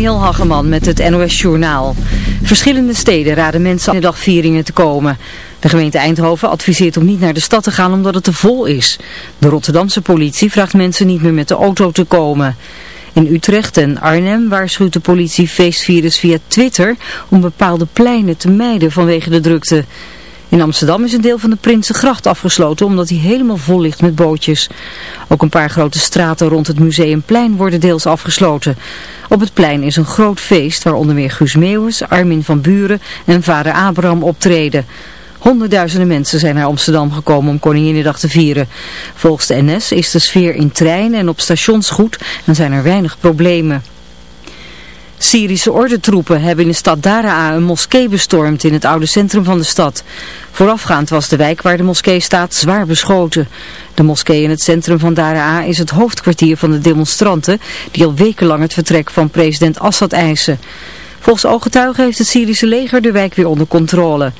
Mariel Hageman met het NOS Journaal. Verschillende steden raden mensen aan de dagvieringen te komen. De gemeente Eindhoven adviseert om niet naar de stad te gaan omdat het te vol is. De Rotterdamse politie vraagt mensen niet meer met de auto te komen. In Utrecht en Arnhem waarschuwt de politie feestvirus via Twitter om bepaalde pleinen te mijden vanwege de drukte. In Amsterdam is een deel van de Prinsengracht afgesloten omdat hij helemaal vol ligt met bootjes. Ook een paar grote straten rond het Museumplein worden deels afgesloten. Op het plein is een groot feest waar onder meer Guus Meeuwis, Armin van Buren en vader Abraham optreden. Honderdduizenden mensen zijn naar Amsterdam gekomen om Koninginnedag te vieren. Volgens de NS is de sfeer in treinen en op stations goed en zijn er weinig problemen. Syrische ordentroepen hebben in de stad Daraa een moskee bestormd in het oude centrum van de stad. Voorafgaand was de wijk waar de moskee staat zwaar beschoten. De moskee in het centrum van Daraa is het hoofdkwartier van de demonstranten die al wekenlang het vertrek van president Assad eisen. Volgens ooggetuigen heeft het Syrische leger de wijk weer onder controle.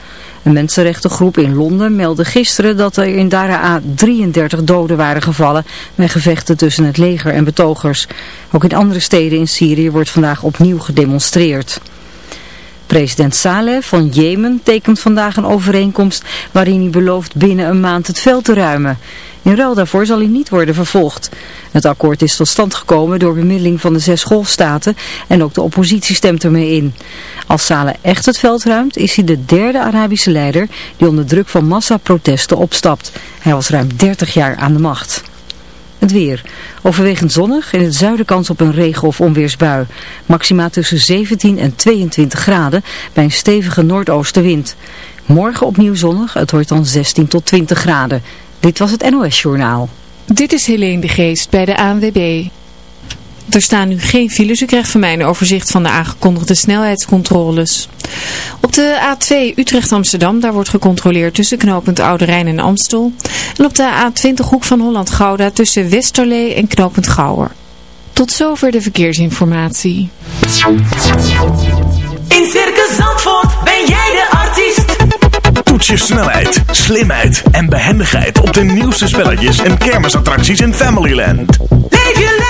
Een mensenrechtengroep in Londen meldde gisteren dat er in Daraa 33 doden waren gevallen bij gevechten tussen het leger en betogers. Ook in andere steden in Syrië wordt vandaag opnieuw gedemonstreerd. President Saleh van Jemen tekent vandaag een overeenkomst waarin hij belooft binnen een maand het veld te ruimen. In ruil daarvoor zal hij niet worden vervolgd. Het akkoord is tot stand gekomen door bemiddeling van de zes golfstaten en ook de oppositie stemt ermee in. Als Saleh echt het veld ruimt is hij de derde Arabische leider die onder druk van massaprotesten opstapt. Hij was ruim 30 jaar aan de macht. Het weer. Overwegend zonnig, in het zuiden kans op een regen- of onweersbui. Maxima tussen 17 en 22 graden bij een stevige noordoostenwind. Morgen opnieuw zonnig, het wordt dan 16 tot 20 graden. Dit was het NOS Journaal. Dit is Helene de Geest bij de ANWB. Er staan nu geen files. U krijgt van mij een overzicht van de aangekondigde snelheidscontroles. Op de A2 Utrecht-Amsterdam, daar wordt gecontroleerd tussen knooppunt Oude Rijn en Amstel. En op de A20 Hoek van Holland-Gouda tussen Westerlee en knooppunt Gouwer. Tot zover de verkeersinformatie. In Circus Zandvoort ben jij de artiest. Toets je snelheid, slimheid en behendigheid op de nieuwste spelletjes en kermisattracties in Familyland. Leef je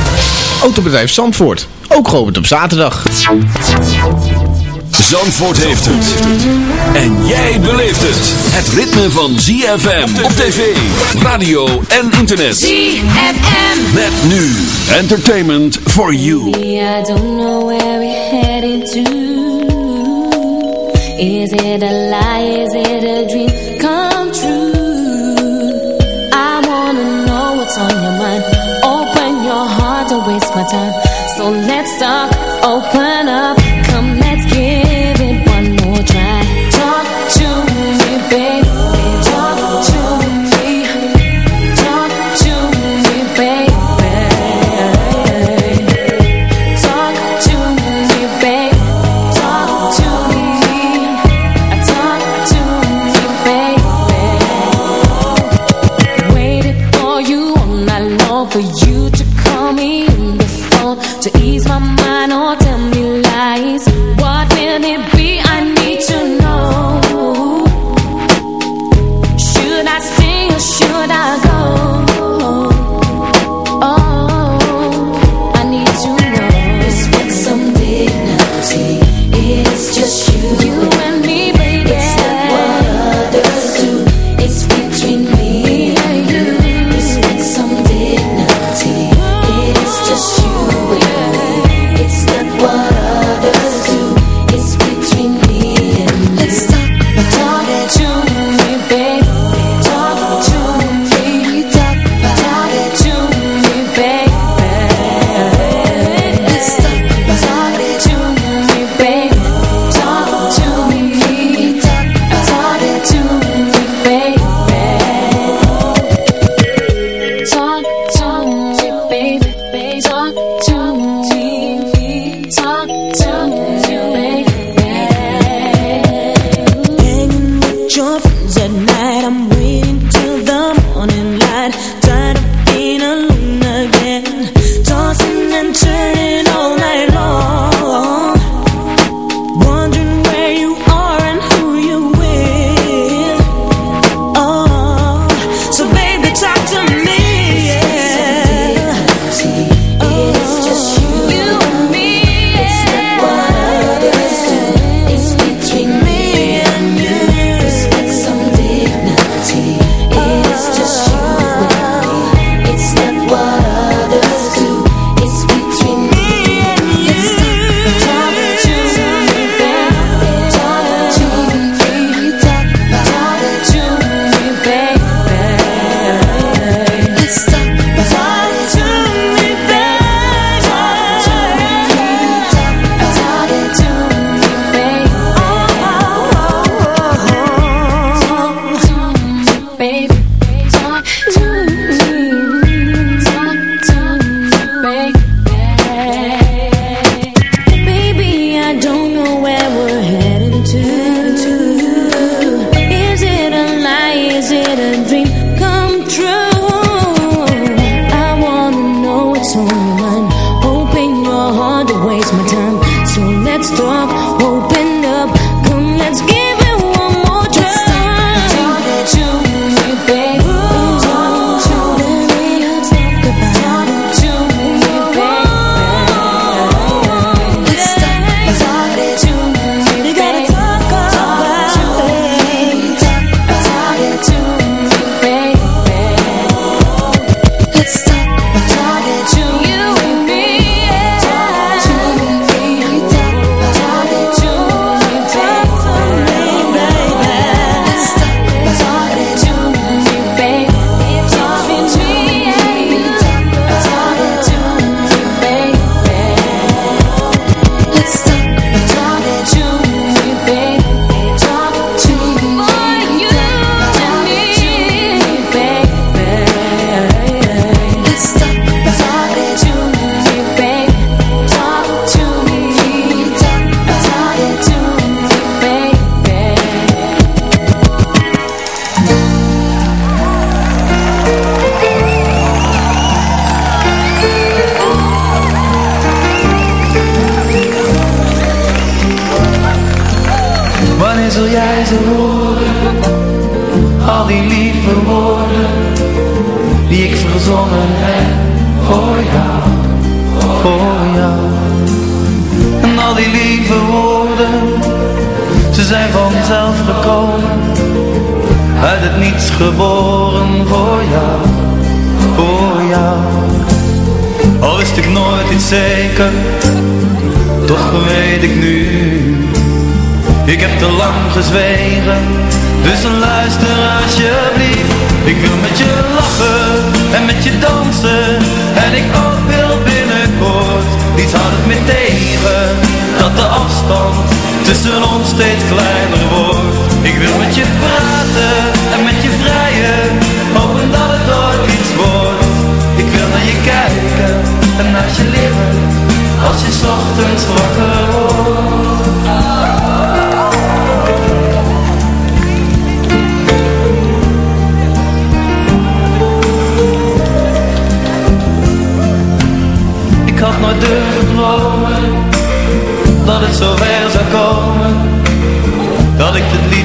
Autobedrijf Zandvoort, ook geopend op zaterdag. Zandvoort heeft het. En jij beleeft het. Het ritme van ZFM op tv, radio en internet. ZFM. Met nu entertainment for you. I don't know where we're headed to. Is it a lie? Is it a dream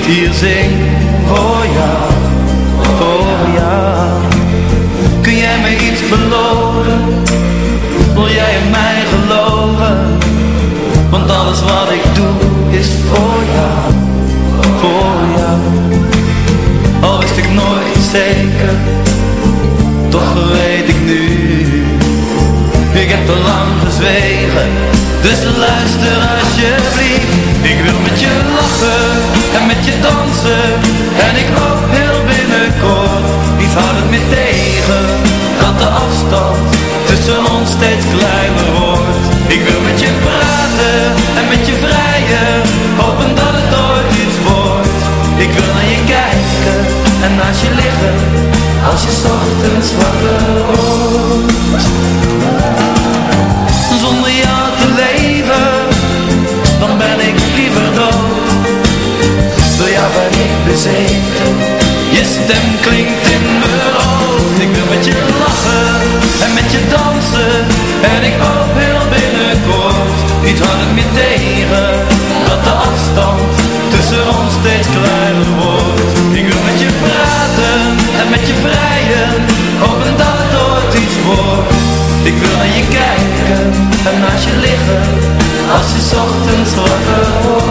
hier zing voor jou, voor jou. Kun jij me iets beloven? Wil jij in mij geloven? Want alles wat ik doe is voor jou, voor jou. Al wist ik nooit zeker, toch weet ik nu. Ik heb te lang gezwegen, dus luister alsjeblieft. Ik wil met je lachen en met je dansen. En ik hoop heel binnenkort. Niet houdt het meer tegen? Dat de afstand tussen ons steeds kleiner wordt. Ik wil met je praten en met je vrijen. Hopen dat het ooit iets wordt. Ik wil naar je kijken en naast je liggen. Als je ochtends wakker wordt Je stem klinkt in mijn hoofd. Ik wil met je lachen en met je dansen. En ik hoop heel binnenkort Niet hard het meer tegen Dat de afstand tussen ons steeds kleiner wordt. Ik wil met je praten en met je vrijen. Hopen dat het ooit iets wordt. Ik wil naar je kijken en naast je liggen Als je ochtends wakker wordt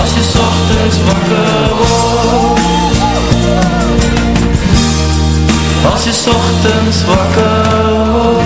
Als je ochtends wakker wordt. Als je ochtends wakker wordt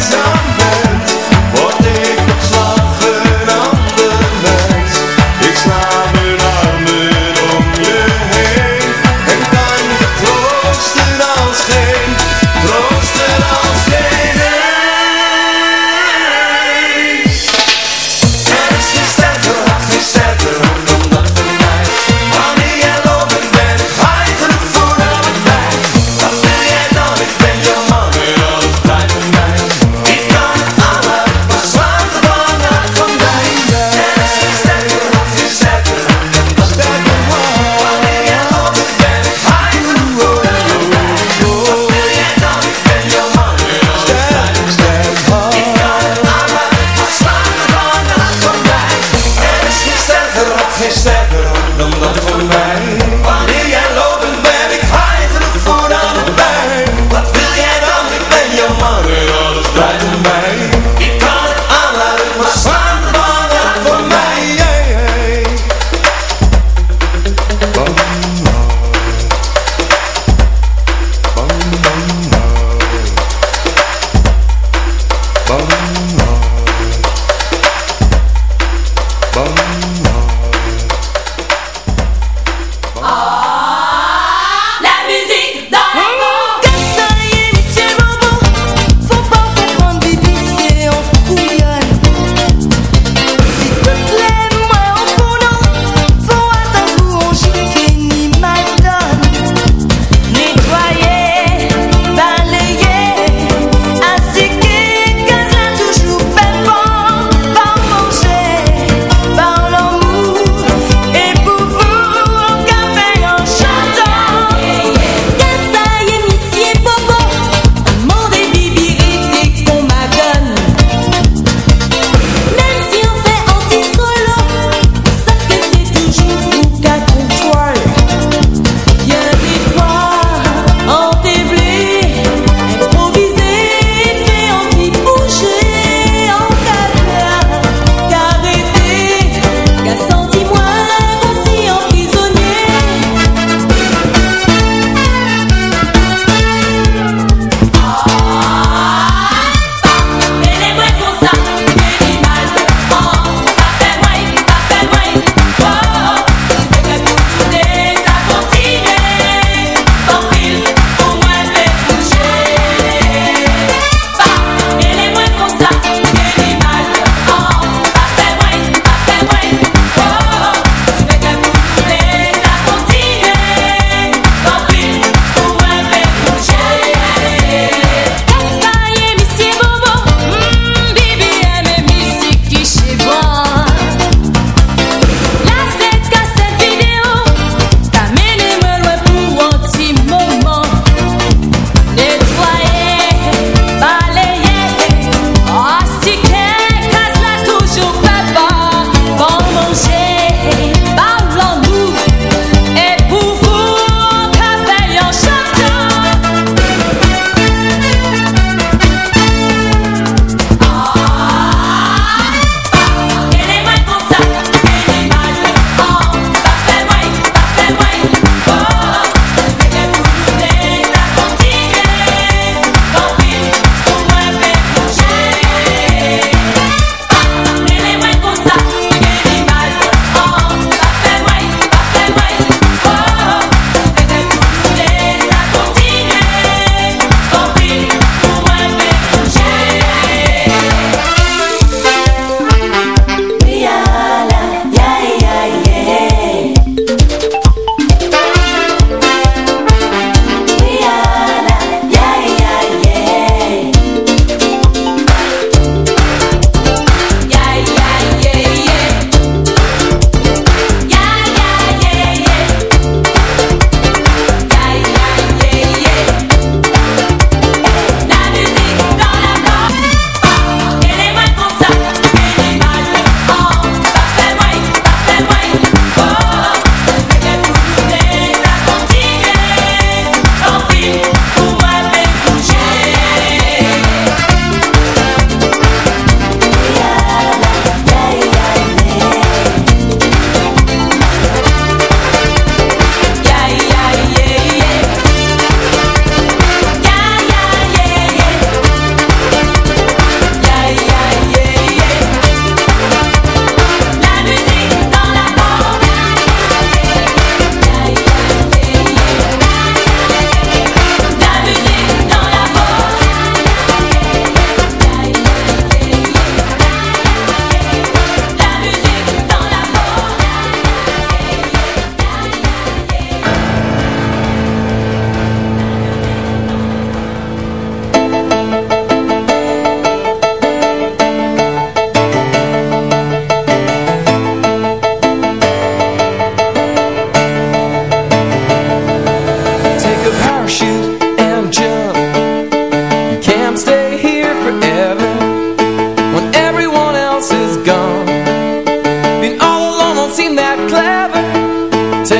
Somewhere.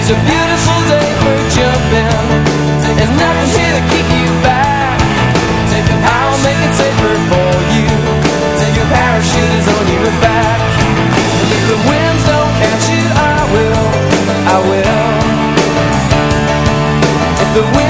It's a beautiful day for jumping. Here to keep you back. I'll make it safer for you. Your parachute is on your back. And if the winds don't catch you, I will I will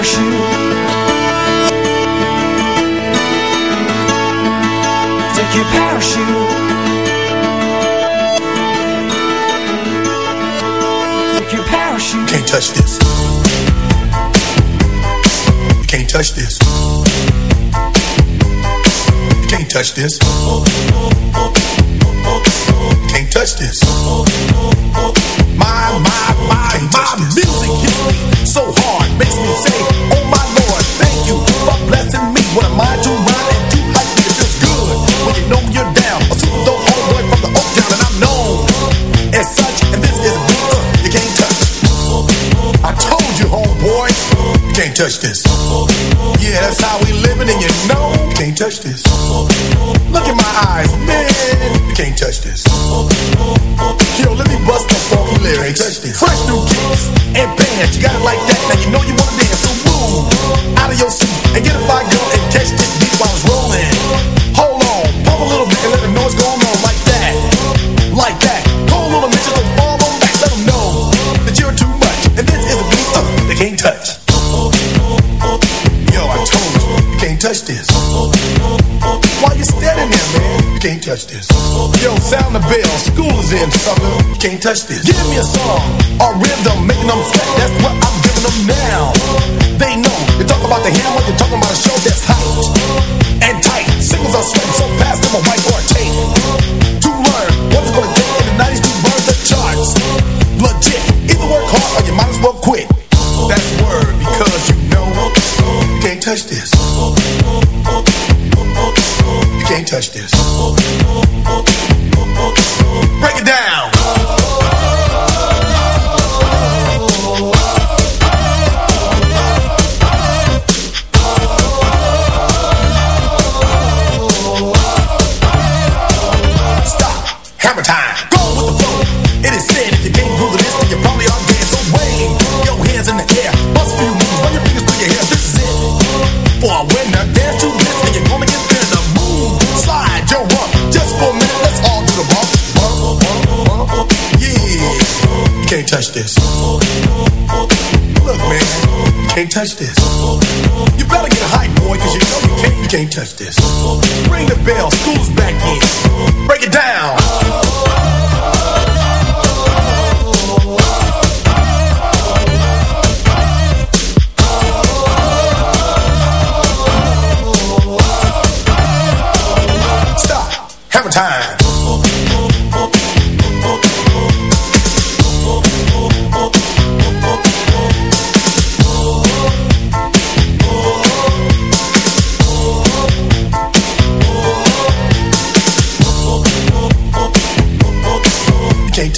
Take your parachute Take your parachute Can't touch this. Can't touch this. Can't touch this. Touch this. My, my, my, my music hits me so hard. Makes me say, oh my Lord, thank you for blessing me. What am I to rhyme and do like? It feels good when you know you're down. A super dope homeboy from the Oak Town and I'm known as such. And this is beat you can't touch. I told you, homeboy, you can't touch this. Yeah, that's how we living, and you know you can't touch this. Fresh new kicks and bands. You got it like that. Now you know you wanna dance. So move out of your seat and get a fire girl and catch this beat while it's rolling. Hold on, pump a little bit and let the noise go on like that, like that. Pull a little bit to the ball on back. Let them know that you're too much. And this is a beat up they can't touch. Yo, I told you, you can't touch this. Why you standing there, man? You can't touch this. Yo, sound the bell. School is in, sucker can't touch this. Give me a song, a rhythm, making them sweat. That's what I'm giving them now. They know you talk about the hammer, you're talking about a show that's hot and tight. Singles are sweating so fast, I'm a whiteboard tape. To learn what it's gonna take in the 90s to burn the charts. Legit, either work hard or you might as well quit. That's word because you know you can't touch this. You can't touch this. touch this. You better get a hype, boy, cause you know you can't, you can't touch this.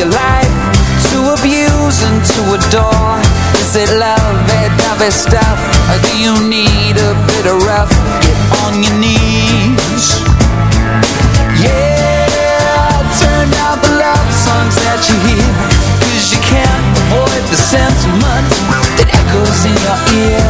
your life To abuse and to adore. Is it love, that love is stuff Or do you need a bit of rough? Get on your knees. Yeah, turn out the love songs that you hear. Cause you can't avoid the sentiment That echoes in your ear.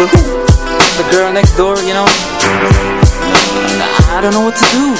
With? The girl next door, you know? I don't know what to do.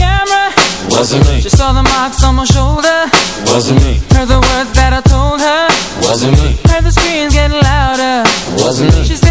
Wasn't me. She saw the marks on my shoulder Wasn't me. Heard the words that I told her Wasn't me. Heard the screams getting louder Wasn't me. She stayed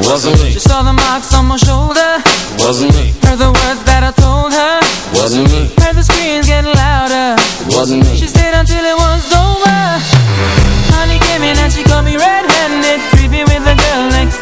Wasn't me. She saw the marks on my shoulder Wasn't me. Heard the words that I told her Wasn't me. Heard the screams getting louder Wasn't me. She stayed until it was over Honey came in and she caught me red-handed Creepy with the girl next